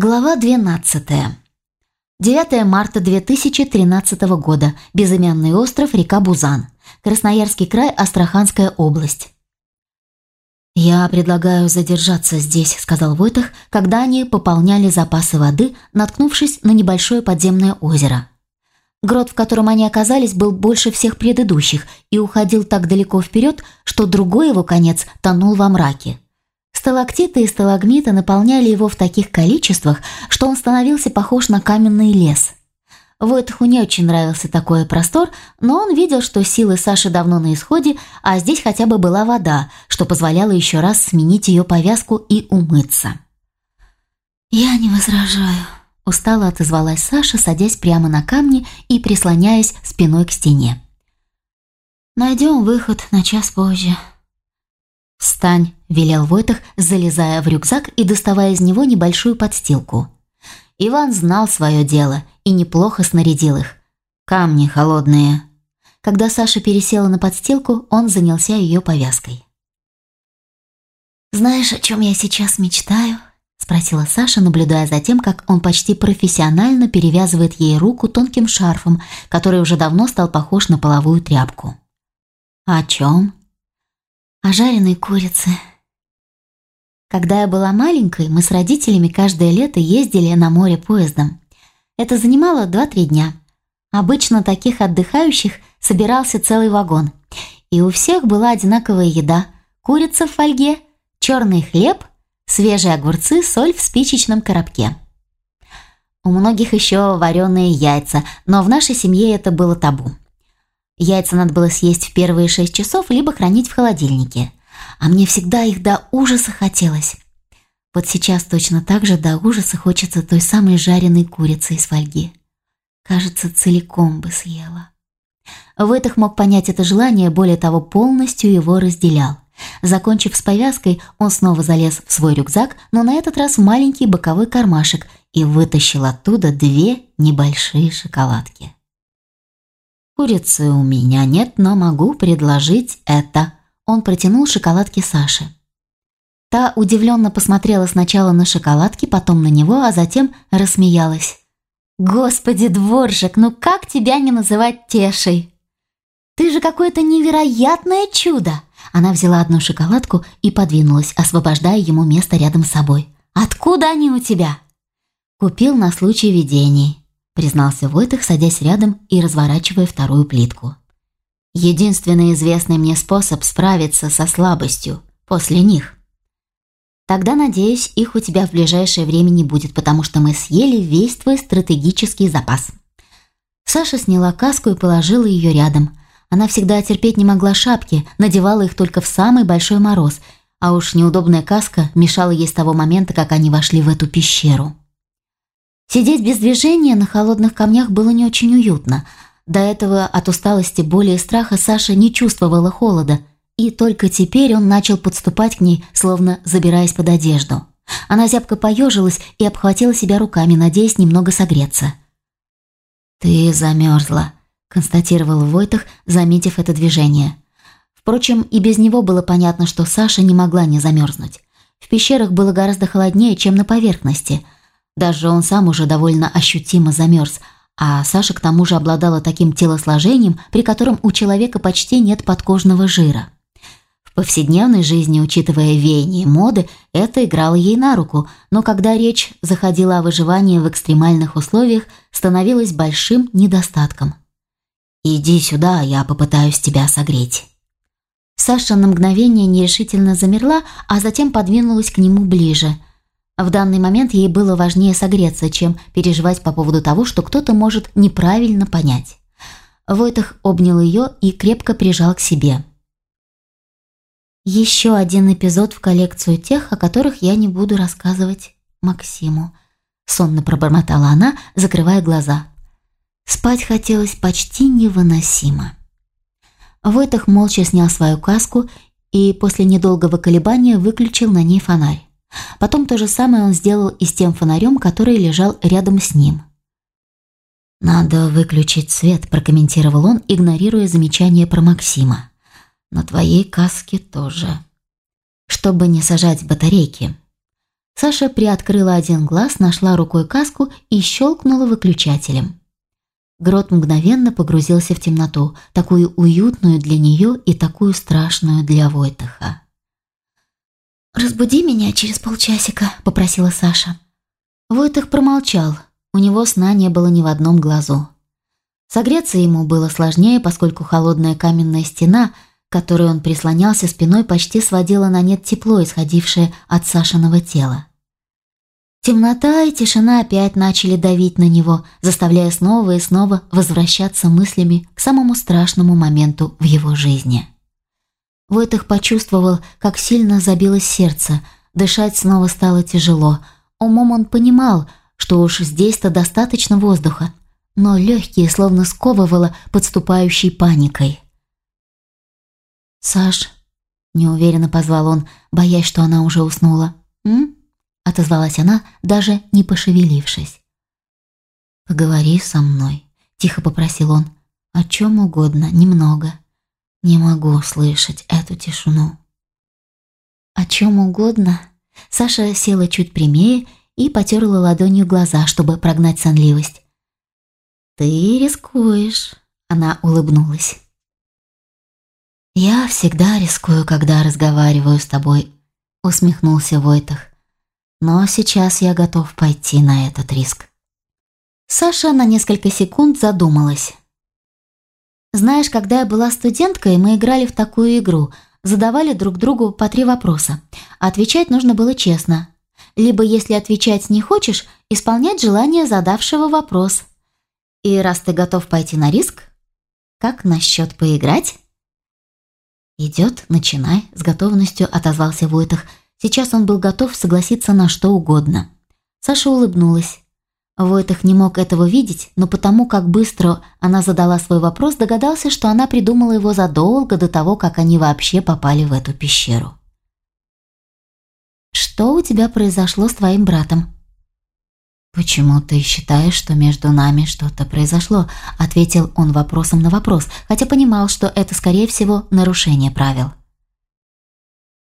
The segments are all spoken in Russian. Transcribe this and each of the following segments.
Глава 12. 9 марта 2013 года. Безымянный остров, река Бузан. Красноярский край, Астраханская область. «Я предлагаю задержаться здесь», — сказал Войтах, когда они пополняли запасы воды, наткнувшись на небольшое подземное озеро. Грот, в котором они оказались, был больше всех предыдущих и уходил так далеко вперед, что другой его конец тонул во мраке. Сталактиты и сталагмиты наполняли его в таких количествах, что он становился похож на каменный лес. Войтаху не очень нравился такой простор, но он видел, что силы Саши давно на исходе, а здесь хотя бы была вода, что позволяло еще раз сменить ее повязку и умыться. «Я не возражаю», – устало отозвалась Саша, садясь прямо на камни и прислоняясь спиной к стене. «Найдем выход на час позже». «Встань», – велел Войтах, залезая в рюкзак и доставая из него небольшую подстилку. Иван знал свое дело и неплохо снарядил их. Камни холодные. Когда Саша пересела на подстилку, он занялся ее повязкой. «Знаешь, о чем я сейчас мечтаю?» – спросила Саша, наблюдая за тем, как он почти профессионально перевязывает ей руку тонким шарфом, который уже давно стал похож на половую тряпку. «О чем?» О жареной курице. Когда я была маленькой, мы с родителями каждое лето ездили на море поездом. Это занимало 2-3 дня. Обычно таких отдыхающих собирался целый вагон. И у всех была одинаковая еда. Курица в фольге, черный хлеб, свежие огурцы, соль в спичечном коробке. У многих еще вареные яйца, но в нашей семье это было табу. Яйца надо было съесть в первые шесть часов, либо хранить в холодильнике. А мне всегда их до ужаса хотелось. Вот сейчас точно так же до ужаса хочется той самой жареной курицы из фольги. Кажется, целиком бы съела. Войтах мог понять это желание, более того, полностью его разделял. Закончив с повязкой, он снова залез в свой рюкзак, но на этот раз в маленький боковой кармашек и вытащил оттуда две небольшие шоколадки. «Курицы у меня нет, но могу предложить это». Он протянул шоколадки Саше. Та удивленно посмотрела сначала на шоколадки, потом на него, а затем рассмеялась. «Господи, дворжик, ну как тебя не называть Тешей? Ты же какое-то невероятное чудо!» Она взяла одну шоколадку и подвинулась, освобождая ему место рядом с собой. «Откуда они у тебя?» «Купил на случай видений признался Войтых, садясь рядом и разворачивая вторую плитку. Единственный известный мне способ справиться со слабостью после них. Тогда, надеюсь, их у тебя в ближайшее время не будет, потому что мы съели весь твой стратегический запас. Саша сняла каску и положила ее рядом. Она всегда терпеть не могла шапки, надевала их только в самый большой мороз, а уж неудобная каска мешала ей с того момента, как они вошли в эту пещеру. Сидеть без движения на холодных камнях было не очень уютно. До этого от усталости, боли и страха Саша не чувствовала холода, и только теперь он начал подступать к ней, словно забираясь под одежду. Она зябко поежилась и обхватила себя руками, надеясь немного согреться. «Ты замерзла», – констатировал Войтах, заметив это движение. Впрочем, и без него было понятно, что Саша не могла не замерзнуть. В пещерах было гораздо холоднее, чем на поверхности – даже он сам уже довольно ощутимо замерз, а Саша к тому же обладала таким телосложением, при котором у человека почти нет подкожного жира. В повседневной жизни, учитывая веяние моды, это играло ей на руку, но когда речь заходила о выживании в экстремальных условиях, становилось большим недостатком. «Иди сюда, я попытаюсь тебя согреть». Саша на мгновение нерешительно замерла, а затем подвинулась к нему ближе – в данный момент ей было важнее согреться, чем переживать по поводу того, что кто-то может неправильно понять. Войтах обнял ее и крепко прижал к себе. «Еще один эпизод в коллекцию тех, о которых я не буду рассказывать Максиму», сонно пробормотала она, закрывая глаза. Спать хотелось почти невыносимо. Войтах молча снял свою каску и после недолгого колебания выключил на ней фонарь. Потом то же самое он сделал и с тем фонарем, который лежал рядом с ним. «Надо выключить свет», – прокомментировал он, игнорируя замечание про Максима. «На твоей каске тоже. Чтобы не сажать батарейки». Саша приоткрыла один глаз, нашла рукой каску и щелкнула выключателем. Грот мгновенно погрузился в темноту, такую уютную для нее и такую страшную для Войтаха. «Разбуди меня через полчасика», — попросила Саша. Войтах промолчал, у него сна не было ни в одном глазу. Согреться ему было сложнее, поскольку холодная каменная стена, к которой он прислонялся спиной, почти сводила на нет тепло, исходившее от Сашиного тела. Темнота и тишина опять начали давить на него, заставляя снова и снова возвращаться мыслями к самому страшному моменту в его жизни. Войтых почувствовал, как сильно забилось сердце, дышать снова стало тяжело. Умом он понимал, что уж здесь-то достаточно воздуха, но легкие словно сковывало подступающей паникой. «Саш», — неуверенно позвал он, боясь, что она уже уснула. «М?» — отозвалась она, даже не пошевелившись. «Поговори со мной», — тихо попросил он. «О чем угодно, немного. Не могу слышать эту тишину». «О чем угодно?» Саша села чуть прямее и потерла ладонью глаза, чтобы прогнать сонливость. «Ты рискуешь», — она улыбнулась. «Я всегда рискую, когда разговариваю с тобой», — усмехнулся Войтах. «Но сейчас я готов пойти на этот риск». Саша на несколько секунд задумалась. «Знаешь, когда я была студенткой, мы играли в такую игру, задавали друг другу по три вопроса. Отвечать нужно было честно. Либо, если отвечать не хочешь, исполнять желание задавшего вопрос. И раз ты готов пойти на риск, как насчет поиграть? «Идет, начинай», — с готовностью отозвался Войтах. Сейчас он был готов согласиться на что угодно. Саша улыбнулась. Войтах не мог этого видеть, но потому, как быстро она задала свой вопрос, догадался, что она придумала его задолго до того, как они вообще попали в эту пещеру. «Что у тебя произошло с твоим братом?» «Почему ты считаешь, что между нами что-то произошло?» – ответил он вопросом на вопрос, хотя понимал, что это, скорее всего, нарушение правил.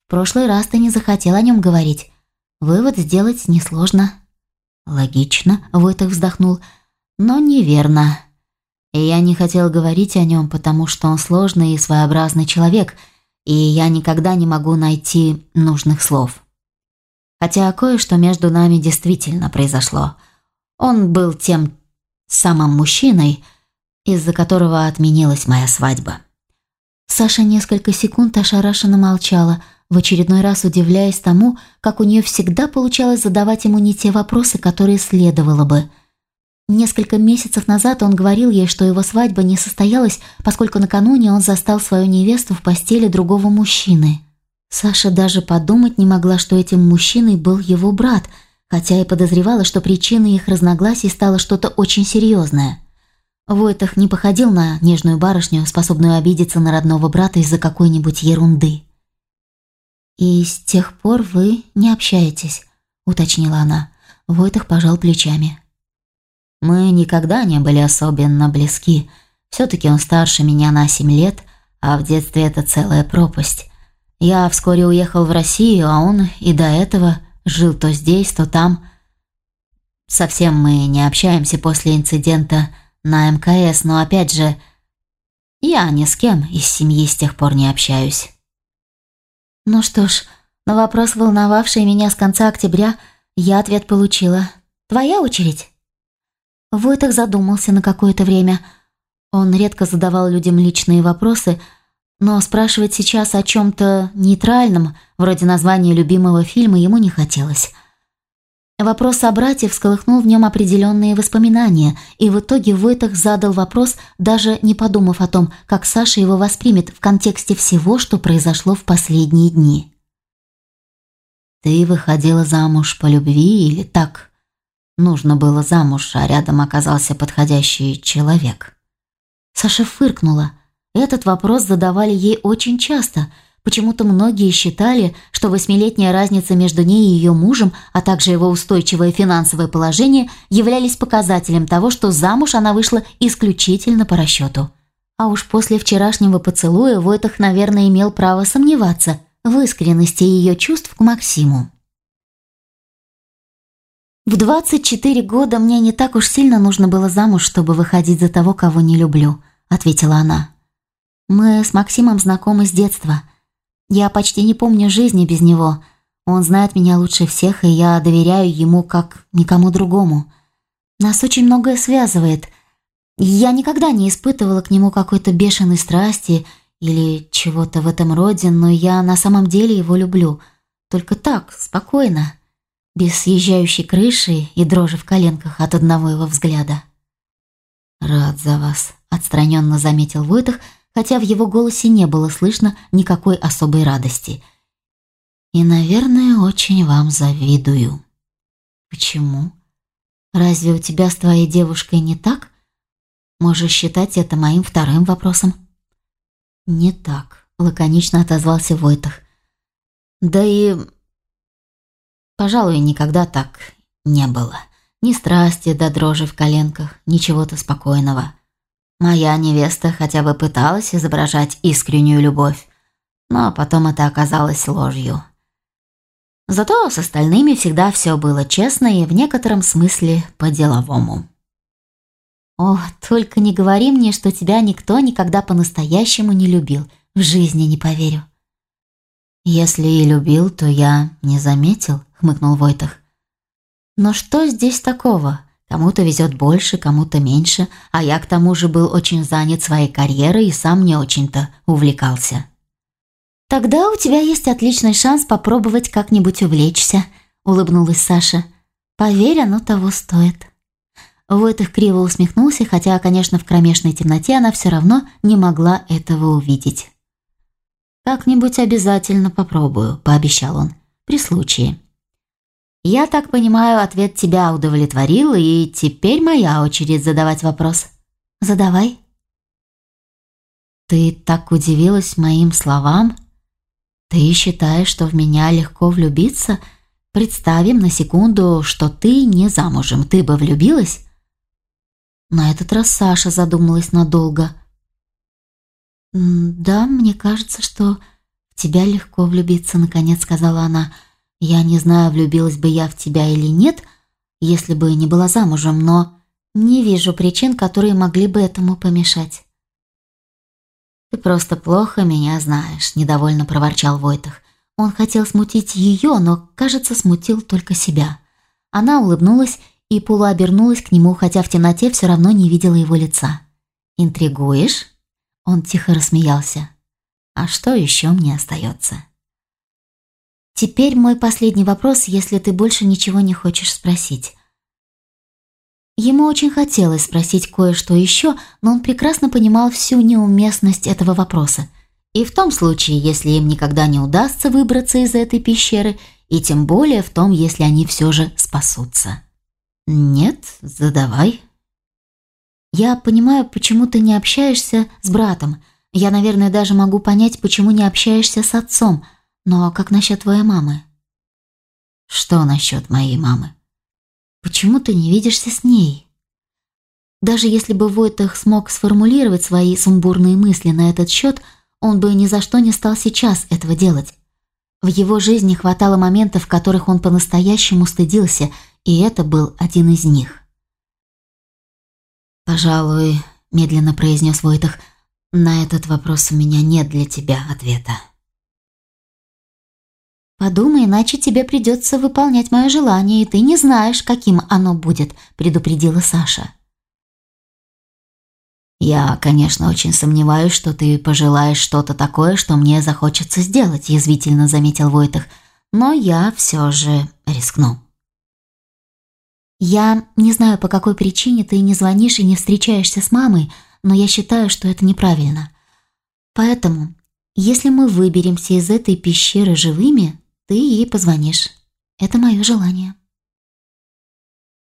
«В прошлый раз ты не захотел о нем говорить. Вывод сделать несложно». «Логично», – Войтах вздохнул, – «но неверно. Я не хотел говорить о нем, потому что он сложный и своеобразный человек, и я никогда не могу найти нужных слов». Хотя кое-что между нами действительно произошло. Он был тем самым мужчиной, из-за которого отменилась моя свадьба. Саша несколько секунд ошарашенно молчала, в очередной раз удивляясь тому, как у нее всегда получалось задавать ему не те вопросы, которые следовало бы. Несколько месяцев назад он говорил ей, что его свадьба не состоялась, поскольку накануне он застал свою невесту в постели другого мужчины – Саша даже подумать не могла, что этим мужчиной был его брат, хотя и подозревала, что причиной их разногласий стало что-то очень серьезное. Войтах не походил на нежную барышню, способную обидеться на родного брата из-за какой-нибудь ерунды. «И с тех пор вы не общаетесь», — уточнила она. Войтах пожал плечами. «Мы никогда не были особенно близки. Все-таки он старше меня на семь лет, а в детстве это целая пропасть. Я вскоре уехал в Россию, а он и до этого жил то здесь, то там. Совсем мы не общаемся после инцидента на МКС, но опять же, я ни с кем из семьи с тех пор не общаюсь. Ну что ж, на вопрос, волновавший меня с конца октября, я ответ получила. Твоя очередь? Войтах задумался на какое-то время. Он редко задавал людям личные вопросы, но спрашивать сейчас о чем-то нейтральном, вроде названия любимого фильма, ему не хотелось. Вопрос о брате всколыхнул в нем определенные воспоминания, и в итоге Войтах задал вопрос, даже не подумав о том, как Саша его воспримет в контексте всего, что произошло в последние дни. «Ты выходила замуж по любви или так? Нужно было замуж, а рядом оказался подходящий человек». Саша фыркнула – этот вопрос задавали ей очень часто. Почему-то многие считали, что восьмилетняя разница между ней и ее мужем, а также его устойчивое финансовое положение являлись показателем того, что замуж она вышла исключительно по расчету. А уж после вчерашнего поцелуя Войтах, наверное, имел право сомневаться в искренности ее чувств к Максиму. В 24 года мне не так уж сильно нужно было замуж, чтобы выходить за того, кого не люблю, ответила она. Мы с Максимом знакомы с детства. Я почти не помню жизни без него. Он знает меня лучше всех, и я доверяю ему как никому другому. Нас очень многое связывает. Я никогда не испытывала к нему какой-то бешеной страсти или чего-то в этом роде, но я на самом деле его люблю. Только так, спокойно без съезжающей крыши и дрожи в коленках от одного его взгляда. «Рад за вас», — отстраненно заметил Войтах, хотя в его голосе не было слышно никакой особой радости. «И, наверное, очень вам завидую». «Почему? Разве у тебя с твоей девушкой не так? Можешь считать это моим вторым вопросом». «Не так», — лаконично отозвался Войтах. «Да и Пожалуй, никогда так не было. Ни страсти до дрожи в коленках, ни чего-то спокойного. Моя невеста хотя бы пыталась изображать искреннюю любовь, но потом это оказалось ложью. Зато с остальными всегда все было честно и в некотором смысле по-деловому. «О, только не говори мне, что тебя никто никогда по-настоящему не любил. В жизни не поверю». «Если и любил, то я не заметил», — хмыкнул Войтах. «Но что здесь такого? Кому-то везет больше, кому-то меньше, а я к тому же был очень занят своей карьерой и сам не очень-то увлекался». «Тогда у тебя есть отличный шанс попробовать как-нибудь увлечься», — улыбнулась Саша. «Поверь, оно того стоит». Войтых криво усмехнулся, хотя, конечно, в кромешной темноте она все равно не могла этого увидеть. «Как-нибудь обязательно попробую», – пообещал он, – «при случае». «Я так понимаю, ответ тебя удовлетворил, и теперь моя очередь задавать вопрос». «Задавай». «Ты так удивилась моим словам? Ты считаешь, что в меня легко влюбиться? Представим на секунду, что ты не замужем, ты бы влюбилась?» На этот раз Саша задумалась надолго – «Да, мне кажется, что в тебя легко влюбиться», — наконец сказала она. «Я не знаю, влюбилась бы я в тебя или нет, если бы не была замужем, но не вижу причин, которые могли бы этому помешать». «Ты просто плохо меня знаешь», — недовольно проворчал Войтах. Он хотел смутить ее, но, кажется, смутил только себя. Она улыбнулась и полуобернулась к нему, хотя в темноте все равно не видела его лица. «Интригуешь?» Он тихо рассмеялся. «А что еще мне остается?» «Теперь мой последний вопрос, если ты больше ничего не хочешь спросить». Ему очень хотелось спросить кое-что еще, но он прекрасно понимал всю неуместность этого вопроса. И в том случае, если им никогда не удастся выбраться из этой пещеры, и тем более в том, если они все же спасутся. «Нет, задавай», я понимаю, почему ты не общаешься с братом. Я, наверное, даже могу понять, почему не общаешься с отцом. Но как насчет твоей мамы? Что насчет моей мамы? Почему ты не видишься с ней? Даже если бы Войтах смог сформулировать свои сумбурные мысли на этот счет, он бы ни за что не стал сейчас этого делать. В его жизни хватало моментов, в которых он по-настоящему стыдился, и это был один из них. «Пожалуй», — медленно произнес Войтах, — «на этот вопрос у меня нет для тебя ответа». «Подумай, иначе тебе придется выполнять мое желание, и ты не знаешь, каким оно будет», — предупредила Саша. «Я, конечно, очень сомневаюсь, что ты пожелаешь что-то такое, что мне захочется сделать», — язвительно заметил Войтах, «но я все же рискну». Я не знаю, по какой причине ты не звонишь и не встречаешься с мамой, но я считаю, что это неправильно. Поэтому, если мы выберемся из этой пещеры живыми, ты ей позвонишь. Это мое желание.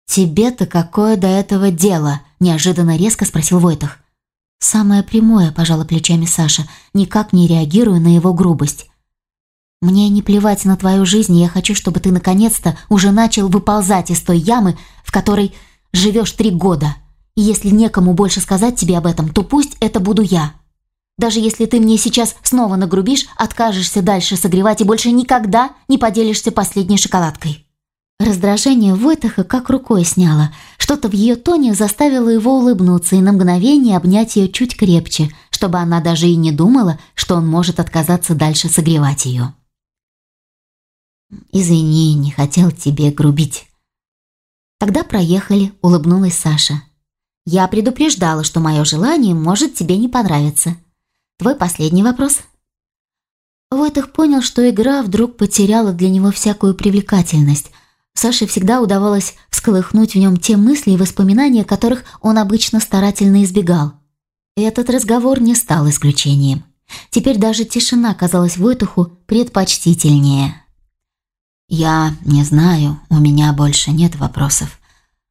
«Тебе-то какое до этого дело?» – неожиданно резко спросил Войтах. «Самое прямое», – пожала плечами Саша, никак не реагируя на его грубость. Мне не плевать на твою жизнь, я хочу, чтобы ты наконец-то уже начал выползать из той ямы, в которой живешь три года. И если некому больше сказать тебе об этом, то пусть это буду я. Даже если ты мне сейчас снова нагрубишь, откажешься дальше согревать и больше никогда не поделишься последней шоколадкой. Раздражение Войтаха как рукой сняло. Что-то в ее тоне заставило его улыбнуться и на мгновение обнять ее чуть крепче, чтобы она даже и не думала, что он может отказаться дальше согревать ее. «Извини, не хотел тебе грубить». «Тогда проехали», — улыбнулась Саша. «Я предупреждала, что мое желание может тебе не понравиться. Твой последний вопрос?» Войтах понял, что игра вдруг потеряла для него всякую привлекательность. Саше всегда удавалось всколыхнуть в нем те мысли и воспоминания, которых он обычно старательно избегал. Этот разговор не стал исключением. Теперь даже тишина казалась Войтуху предпочтительнее. «Я не знаю, у меня больше нет вопросов.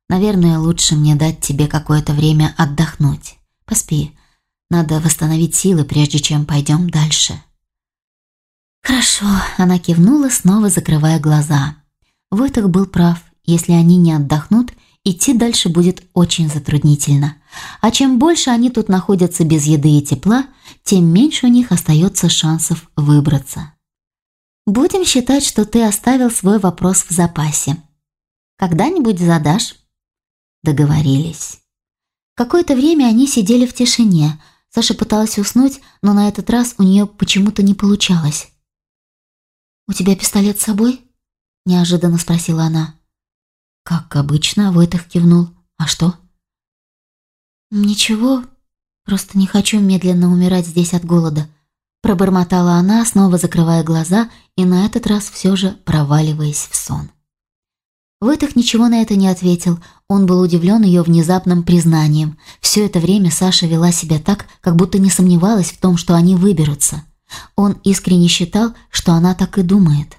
Наверное, лучше мне дать тебе какое-то время отдохнуть. Поспи. Надо восстановить силы, прежде чем пойдем дальше». «Хорошо», — она кивнула, снова закрывая глаза. Войтах был прав. Если они не отдохнут, идти дальше будет очень затруднительно. А чем больше они тут находятся без еды и тепла, тем меньше у них остается шансов выбраться. Будем считать, что ты оставил свой вопрос в запасе. Когда-нибудь задашь? Договорились. Какое-то время они сидели в тишине. Саша пыталась уснуть, но на этот раз у нее почему-то не получалось. «У тебя пистолет с собой?» – неожиданно спросила она. «Как обычно», – Войтах кивнул. «А что?» «Ничего, просто не хочу медленно умирать здесь от голода», Пробормотала она, снова закрывая глаза и на этот раз все же проваливаясь в сон. Вытах ничего на это не ответил. Он был удивлен ее внезапным признанием. Все это время Саша вела себя так, как будто не сомневалась в том, что они выберутся. Он искренне считал, что она так и думает.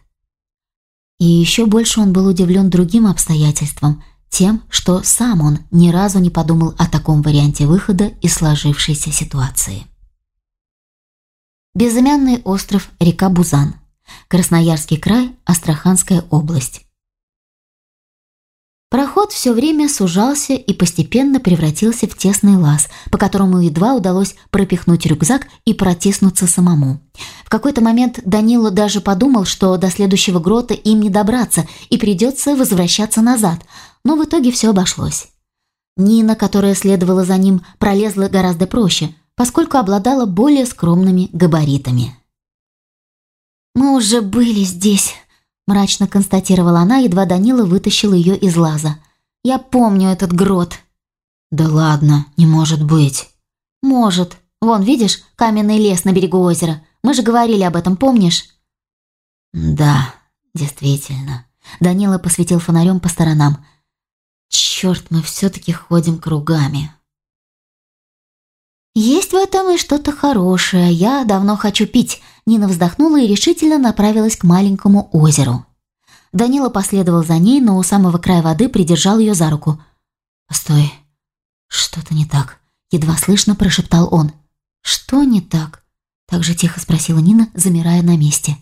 И еще больше он был удивлен другим обстоятельством, тем, что сам он ни разу не подумал о таком варианте выхода из сложившейся ситуации. Безымянный остров, река Бузан. Красноярский край, Астраханская область. Проход все время сужался и постепенно превратился в тесный лаз, по которому едва удалось пропихнуть рюкзак и протиснуться самому. В какой-то момент Данила даже подумал, что до следующего грота им не добраться и придется возвращаться назад, но в итоге все обошлось. Нина, которая следовала за ним, пролезла гораздо проще – поскольку обладала более скромными габаритами. «Мы уже были здесь», – мрачно констатировала она, едва Данила вытащил ее из лаза. «Я помню этот грот». «Да ладно, не может быть». «Может. Вон, видишь, каменный лес на берегу озера. Мы же говорили об этом, помнишь?» «Да, действительно». Данила посветил фонарем по сторонам. «Черт, мы все-таки ходим кругами». «Есть в этом и что-то хорошее. Я давно хочу пить». Нина вздохнула и решительно направилась к маленькому озеру. Данила последовал за ней, но у самого края воды придержал ее за руку. «Постой, что-то не так», — едва слышно прошептал он. «Что не так?» — так же тихо спросила Нина, замирая на месте.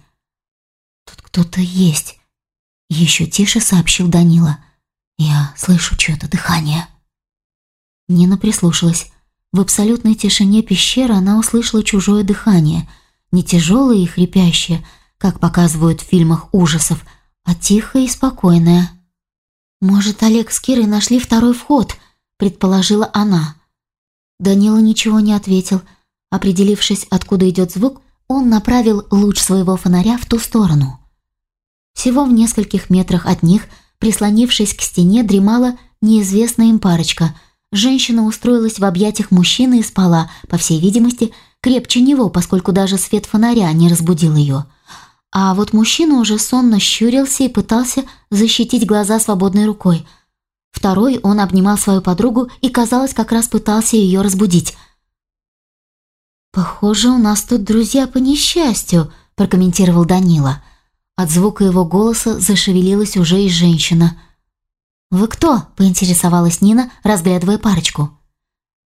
«Тут кто-то есть», — еще тише сообщил Данила. «Я слышу чье-то дыхание». Нина прислушалась. В абсолютной тишине пещеры она услышала чужое дыхание, не тяжелое и хрипящее, как показывают в фильмах ужасов, а тихое и спокойное. «Может, Олег с Кирой нашли второй вход?» – предположила она. Данила ничего не ответил. Определившись, откуда идет звук, он направил луч своего фонаря в ту сторону. Всего в нескольких метрах от них, прислонившись к стене, дремала неизвестная им парочка – Женщина устроилась в объятиях мужчины и спала, по всей видимости, крепче него, поскольку даже свет фонаря не разбудил ее. А вот мужчина уже сонно щурился и пытался защитить глаза свободной рукой. Второй он обнимал свою подругу и, казалось, как раз пытался ее разбудить. «Похоже, у нас тут друзья по несчастью», – прокомментировал Данила. От звука его голоса зашевелилась уже и женщина – «Вы кто?» – поинтересовалась Нина, разглядывая парочку.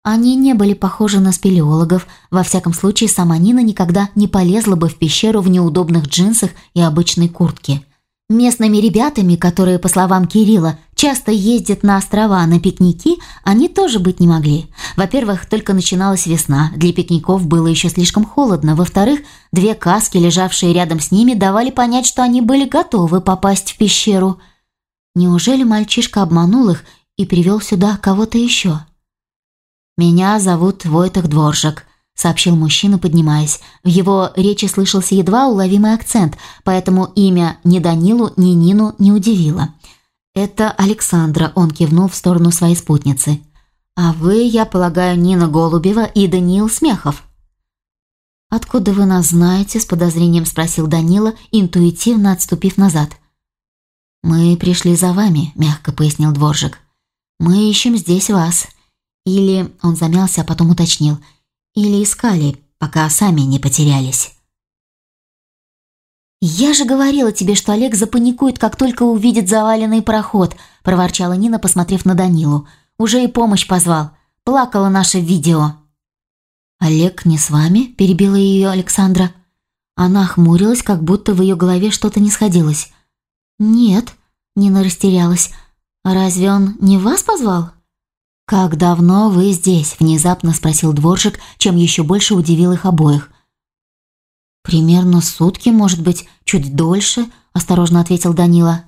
Они не были похожи на спелеологов, во всяком случае сама Нина никогда не полезла бы в пещеру в неудобных джинсах и обычной куртке. Местными ребятами, которые, по словам Кирилла, часто ездят на острова на пикники, они тоже быть не могли. Во-первых, только начиналась весна, для пикников было еще слишком холодно. Во-вторых, две каски, лежавшие рядом с ними, давали понять, что они были готовы попасть в пещеру – Неужели мальчишка обманул их и привел сюда кого-то еще? «Меня зовут Войтах Дворжак», — сообщил мужчина, поднимаясь. В его речи слышался едва уловимый акцент, поэтому имя ни Данилу, ни Нину не удивило. «Это Александра», — он кивнул в сторону своей спутницы. «А вы, я полагаю, Нина Голубева и Даниил Смехов». «Откуда вы нас знаете?» – с подозрением спросил Данила, интуитивно отступив назад. «Мы пришли за вами», – мягко пояснил Дворжик. «Мы ищем здесь вас. Или...» – он замялся, а потом уточнил. «Или искали, пока сами не потерялись». «Я же говорила тебе, что Олег запаникует, как только увидит заваленный проход», – проворчала Нина, посмотрев на Данилу. «Уже и помощь позвал. Плакала наше видео». «Олег не с вами?» – перебила ее Александра. Она хмурилась, как будто в ее голове что-то не сходилось. «Нет», – Нина растерялась. «Разве он не вас позвал?» «Как давно вы здесь?» – внезапно спросил дворжик, чем еще больше удивил их обоих. «Примерно сутки, может быть, чуть дольше», – осторожно ответил Данила.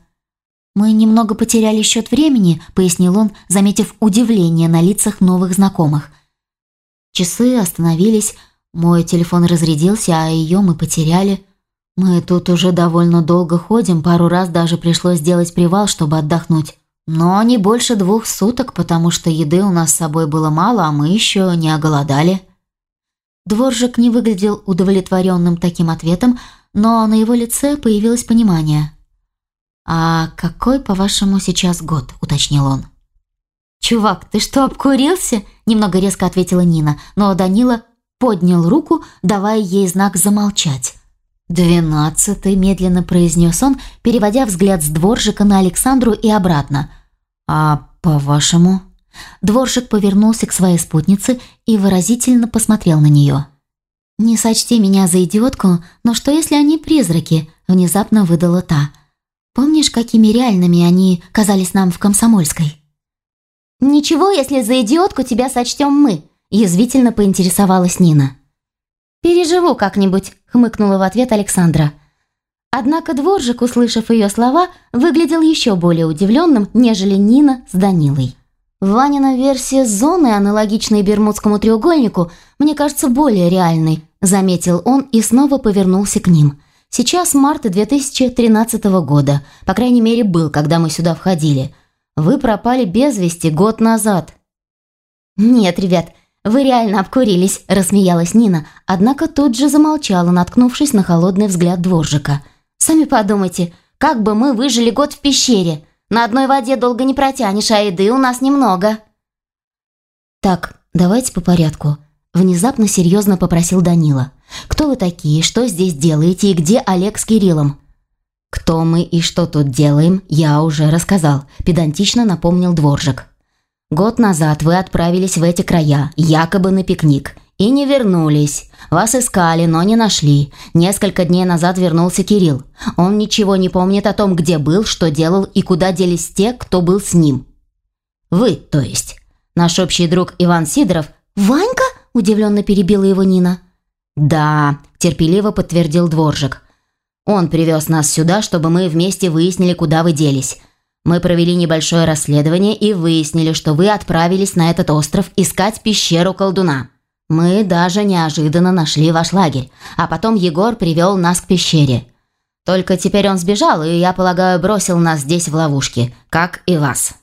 «Мы немного потеряли счет времени», – пояснил он, заметив удивление на лицах новых знакомых. Часы остановились, мой телефон разрядился, а ее мы потеряли. Мы тут уже довольно долго ходим, пару раз даже пришлось сделать привал, чтобы отдохнуть. Но не больше двух суток, потому что еды у нас с собой было мало, а мы еще не оголодали. Дворжик не выглядел удовлетворенным таким ответом, но на его лице появилось понимание. «А какой, по-вашему, сейчас год?» – уточнил он. «Чувак, ты что, обкурился?» – немного резко ответила Нина, но Данила поднял руку, давая ей знак замолчать. «Двенадцатый», – медленно произнес он, переводя взгляд с дворжика на Александру и обратно. «А по-вашему?» Дворжик повернулся к своей спутнице и выразительно посмотрел на нее. «Не сочти меня за идиотку, но что если они призраки?» – внезапно выдала та. «Помнишь, какими реальными они казались нам в Комсомольской?» «Ничего, если за идиотку тебя сочтем мы», – язвительно поинтересовалась Нина. «Переживу как-нибудь», – хмыкнула в ответ Александра. Однако дворжик, услышав ее слова, выглядел еще более удивленным, нежели Нина с Данилой. Ванина версия зоны, аналогичной Бермудскому треугольнику, мне кажется более реальной, заметил он и снова повернулся к ним. Сейчас март 2013 года, по крайней мере был, когда мы сюда входили – вы пропали без вести год назад». «Нет, ребят, вы реально обкурились», – рассмеялась Нина, однако тут же замолчала, наткнувшись на холодный взгляд дворжика. «Сами подумайте, как бы мы выжили год в пещере? На одной воде долго не протянешь, а еды у нас немного». «Так, давайте по порядку», – внезапно серьезно попросил Данила. «Кто вы такие, что здесь делаете и где Олег с Кириллом?» «Кто мы и что тут делаем, я уже рассказал», – педантично напомнил Дворжик. «Год назад вы отправились в эти края, якобы на пикник, и не вернулись. Вас искали, но не нашли. Несколько дней назад вернулся Кирилл. Он ничего не помнит о том, где был, что делал и куда делись те, кто был с ним. Вы, то есть. Наш общий друг Иван Сидоров...» «Ванька?» – удивленно перебила его Нина. «Да», – терпеливо подтвердил Дворжик. Он привез нас сюда, чтобы мы вместе выяснили, куда вы делись. Мы провели небольшое расследование и выяснили, что вы отправились на этот остров искать пещеру колдуна. Мы даже неожиданно нашли ваш лагерь, а потом Егор привел нас к пещере. Только теперь он сбежал, и, я полагаю, бросил нас здесь в ловушке, как и вас».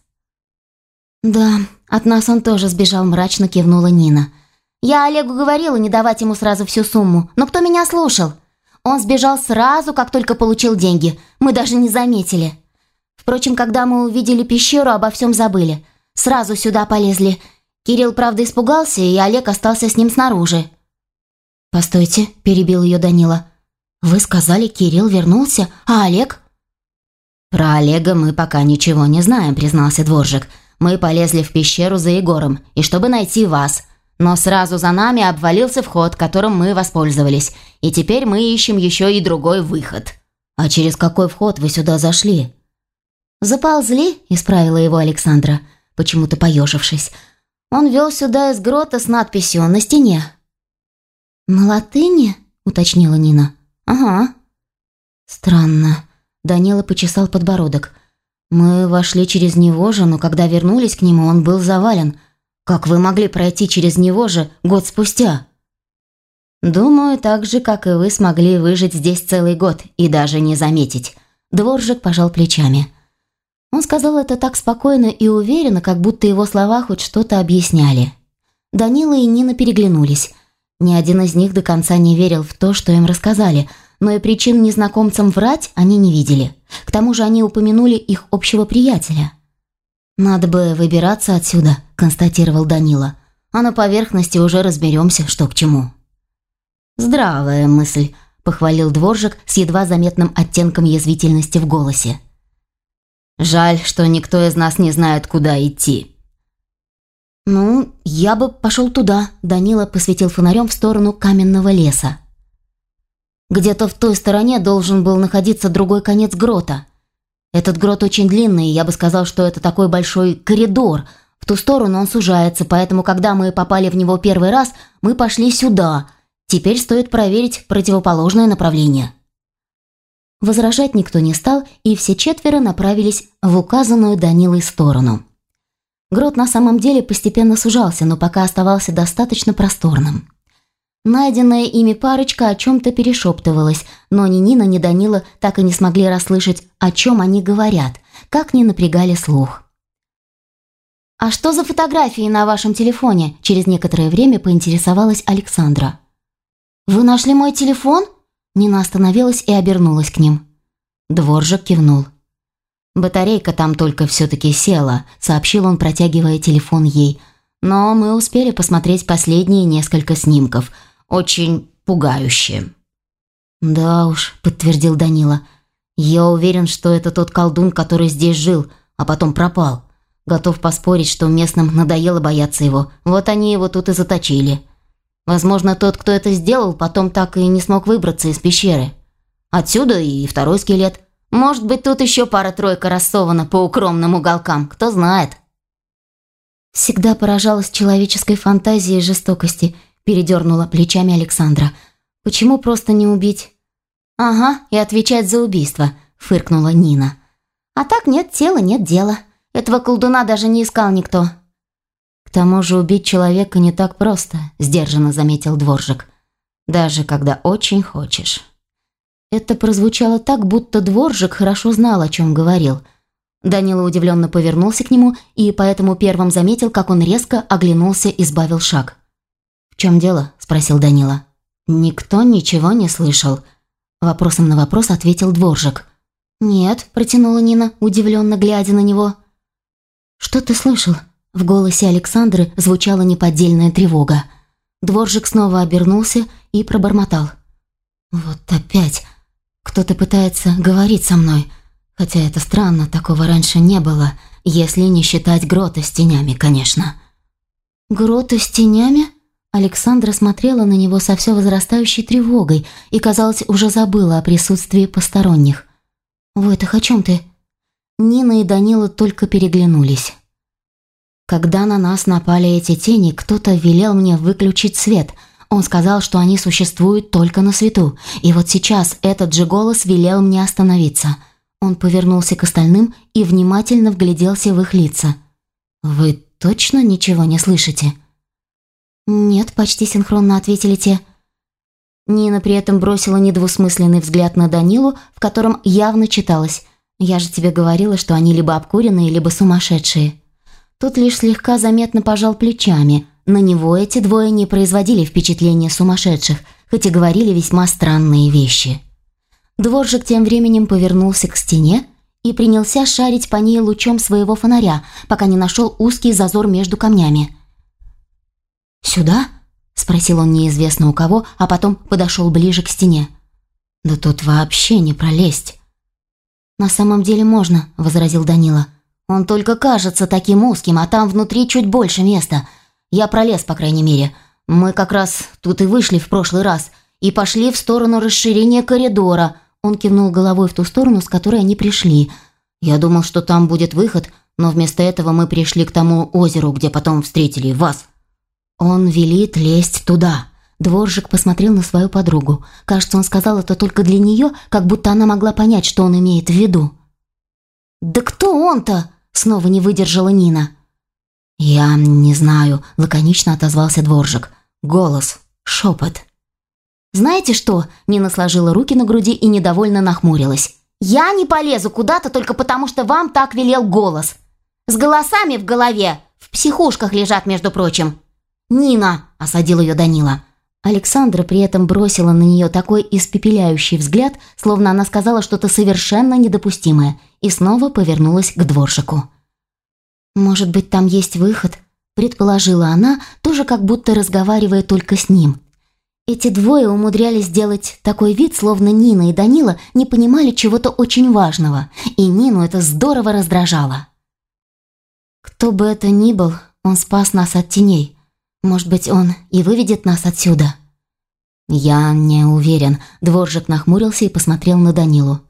«Да, от нас он тоже сбежал», – мрачно кивнула Нина. «Я Олегу говорила не давать ему сразу всю сумму, но кто меня слушал? Он сбежал сразу, как только получил деньги. Мы даже не заметили. Впрочем, когда мы увидели пещеру, обо всем забыли. Сразу сюда полезли. Кирилл, правда, испугался, и Олег остался с ним снаружи. «Постойте», – перебил ее Данила. «Вы сказали, Кирилл вернулся, а Олег?» «Про Олега мы пока ничего не знаем», – признался Дворжик. «Мы полезли в пещеру за Егором, и чтобы найти вас. Но сразу за нами обвалился вход, которым мы воспользовались, и теперь мы ищем еще и другой выход. А через какой вход вы сюда зашли? Заползли, исправила его Александра, почему-то поежившись. Он вел сюда из грота с надписью на стене. «На латыни?» – уточнила Нина. «Ага». «Странно». Данила почесал подбородок. Мы вошли через него же, но когда вернулись к нему, он был завален. Как вы могли пройти через него же год спустя? Думаю, так же, как и вы смогли выжить здесь целый год и даже не заметить. Дворжик пожал плечами. Он сказал это так спокойно и уверенно, как будто его слова хоть что-то объясняли. Данила и Нина переглянулись. Ни один из них до конца не верил в то, что им рассказали – но и причин незнакомцам врать они не видели. К тому же они упомянули их общего приятеля. «Надо бы выбираться отсюда», – констатировал Данила. «А на поверхности уже разберемся, что к чему». «Здравая мысль», – похвалил дворжик с едва заметным оттенком язвительности в голосе. «Жаль, что никто из нас не знает, куда идти». «Ну, я бы пошел туда», – Данила посветил фонарем в сторону каменного леса. Где-то в той стороне должен был находиться другой конец грота. Этот грот очень длинный, я бы сказал, что это такой большой коридор. В ту сторону он сужается, поэтому, когда мы попали в него первый раз, мы пошли сюда. Теперь стоит проверить противоположное направление. Возражать никто не стал, и все четверо направились в указанную Данилой сторону. Грот на самом деле постепенно сужался, но пока оставался достаточно просторным. Найденная ими парочка о чем-то перешептывалась, но ни Нина, ни Данила так и не смогли расслышать, о чем они говорят, как не напрягали слух. «А что за фотографии на вашем телефоне?» Через некоторое время поинтересовалась Александра. «Вы нашли мой телефон?» Нина остановилась и обернулась к ним. Дворжик кивнул. «Батарейка там только все-таки села», — сообщил он, протягивая телефон ей. «Но мы успели посмотреть последние несколько снимков — очень пугающе». «Да уж», — подтвердил Данила. «Я уверен, что это тот колдун, который здесь жил, а потом пропал. Готов поспорить, что местным надоело бояться его. Вот они его тут и заточили. Возможно, тот, кто это сделал, потом так и не смог выбраться из пещеры. Отсюда и второй скелет. Может быть, тут еще пара-тройка рассована по укромным уголкам, кто знает». Всегда поражалась человеческой фантазией и жестокости – передернула плечами Александра. «Почему просто не убить?» «Ага, и отвечать за убийство», — фыркнула Нина. «А так нет тела, нет дела. Этого колдуна даже не искал никто». «К тому же убить человека не так просто», — сдержанно заметил Дворжик. «Даже когда очень хочешь». Это прозвучало так, будто Дворжик хорошо знал, о чем говорил. Данила удивленно повернулся к нему и поэтому первым заметил, как он резко оглянулся и сбавил шаг. «В чем дело?» – спросил Данила. «Никто ничего не слышал». Вопросом на вопрос ответил Дворжик. «Нет», – протянула Нина, удивленно глядя на него. «Что ты слышал?» В голосе Александры звучала неподдельная тревога. Дворжик снова обернулся и пробормотал. «Вот опять. Кто-то пытается говорить со мной. Хотя это странно, такого раньше не было, если не считать грота с тенями, конечно». «Грота с тенями?» Александра смотрела на него со все возрастающей тревогой и, казалось, уже забыла о присутствии посторонних. «Войтах, о чем ты?» Нина и Данила только переглянулись. «Когда на нас напали эти тени, кто-то велел мне выключить свет. Он сказал, что они существуют только на свету. И вот сейчас этот же голос велел мне остановиться». Он повернулся к остальным и внимательно вгляделся в их лица. «Вы точно ничего не слышите?» «Нет», — почти синхронно ответили те. Нина при этом бросила недвусмысленный взгляд на Данилу, в котором явно читалось «Я же тебе говорила, что они либо обкуренные, либо сумасшедшие». Тут лишь слегка заметно пожал плечами. На него эти двое не производили впечатления сумасшедших, хоть и говорили весьма странные вещи. Дворжик тем временем повернулся к стене и принялся шарить по ней лучом своего фонаря, пока не нашел узкий зазор между камнями – «Сюда?» – спросил он неизвестно у кого, а потом подошел ближе к стене. «Да тут вообще не пролезть». «На самом деле можно», – возразил Данила. «Он только кажется таким узким, а там внутри чуть больше места. Я пролез, по крайней мере. Мы как раз тут и вышли в прошлый раз и пошли в сторону расширения коридора». Он кивнул головой в ту сторону, с которой они пришли. «Я думал, что там будет выход, но вместо этого мы пришли к тому озеру, где потом встретили вас». «Он велит лезть туда». Дворжик посмотрел на свою подругу. Кажется, он сказал это только для нее, как будто она могла понять, что он имеет в виду. «Да кто он-то?» – снова не выдержала Нина. «Я не знаю», – лаконично отозвался дворжик. «Голос, шепот». «Знаете что?» – Нина сложила руки на груди и недовольно нахмурилась. «Я не полезу куда-то только потому, что вам так велел голос. С голосами в голове, в психушках лежат, между прочим». «Нина!» – осадил ее Данила. Александра при этом бросила на нее такой испепеляющий взгляд, словно она сказала что-то совершенно недопустимое, и снова повернулась к дворжику. «Может быть, там есть выход?» – предположила она, тоже как будто разговаривая только с ним. Эти двое умудрялись сделать такой вид, словно Нина и Данила не понимали чего-то очень важного, и Нину это здорово раздражало. «Кто бы это ни был, он спас нас от теней. Может быть, он и выведет нас отсюда?» «Я не уверен», – дворжик нахмурился и посмотрел на Данилу.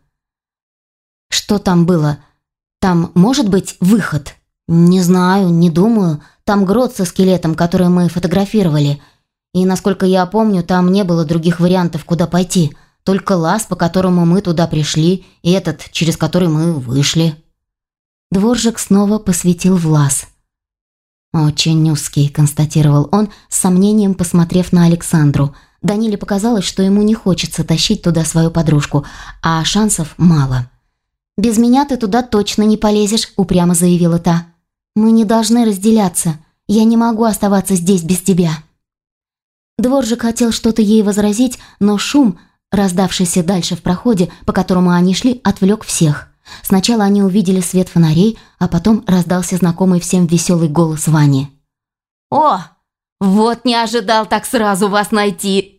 «Что там было? Там может быть выход?» «Не знаю, не думаю. Там грот со скелетом, который мы фотографировали. И, насколько я помню, там не было других вариантов, куда пойти. Только лаз, по которому мы туда пришли, и этот, через который мы вышли». Дворжик снова посветил в лаз. «Очень узкий», – констатировал он, с сомнением посмотрев на Александру. Даниле показалось, что ему не хочется тащить туда свою подружку, а шансов мало. «Без меня ты туда точно не полезешь», – упрямо заявила та. «Мы не должны разделяться. Я не могу оставаться здесь без тебя». Дворжик хотел что-то ей возразить, но шум, раздавшийся дальше в проходе, по которому они шли, отвлек всех. Сначала они увидели свет фонарей, а потом раздался знакомый всем веселый голос Вани. «О, вот не ожидал так сразу вас найти!»